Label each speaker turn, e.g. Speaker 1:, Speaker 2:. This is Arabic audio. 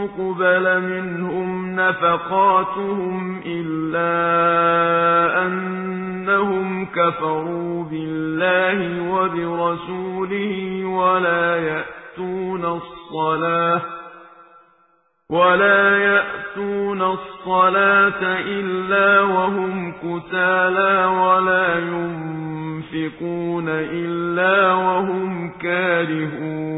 Speaker 1: تُقْبَلَ مِنْهُمْ نَفَقَاتُهُمْ إِلَّا أَنَّهُمْ كَفَرُوا بِاللَّهِ وَبِرَسُولِهِ وَلَا يَأْتُونَ الصَّلَاةَ وَلَا يَأْتُونَ الصَّلَاةَ إِلَّا وَهُمْ كُسَالَى وَلَا يُنْفِقُونَ إِلَّا وَهُمْ كَارِهُونَ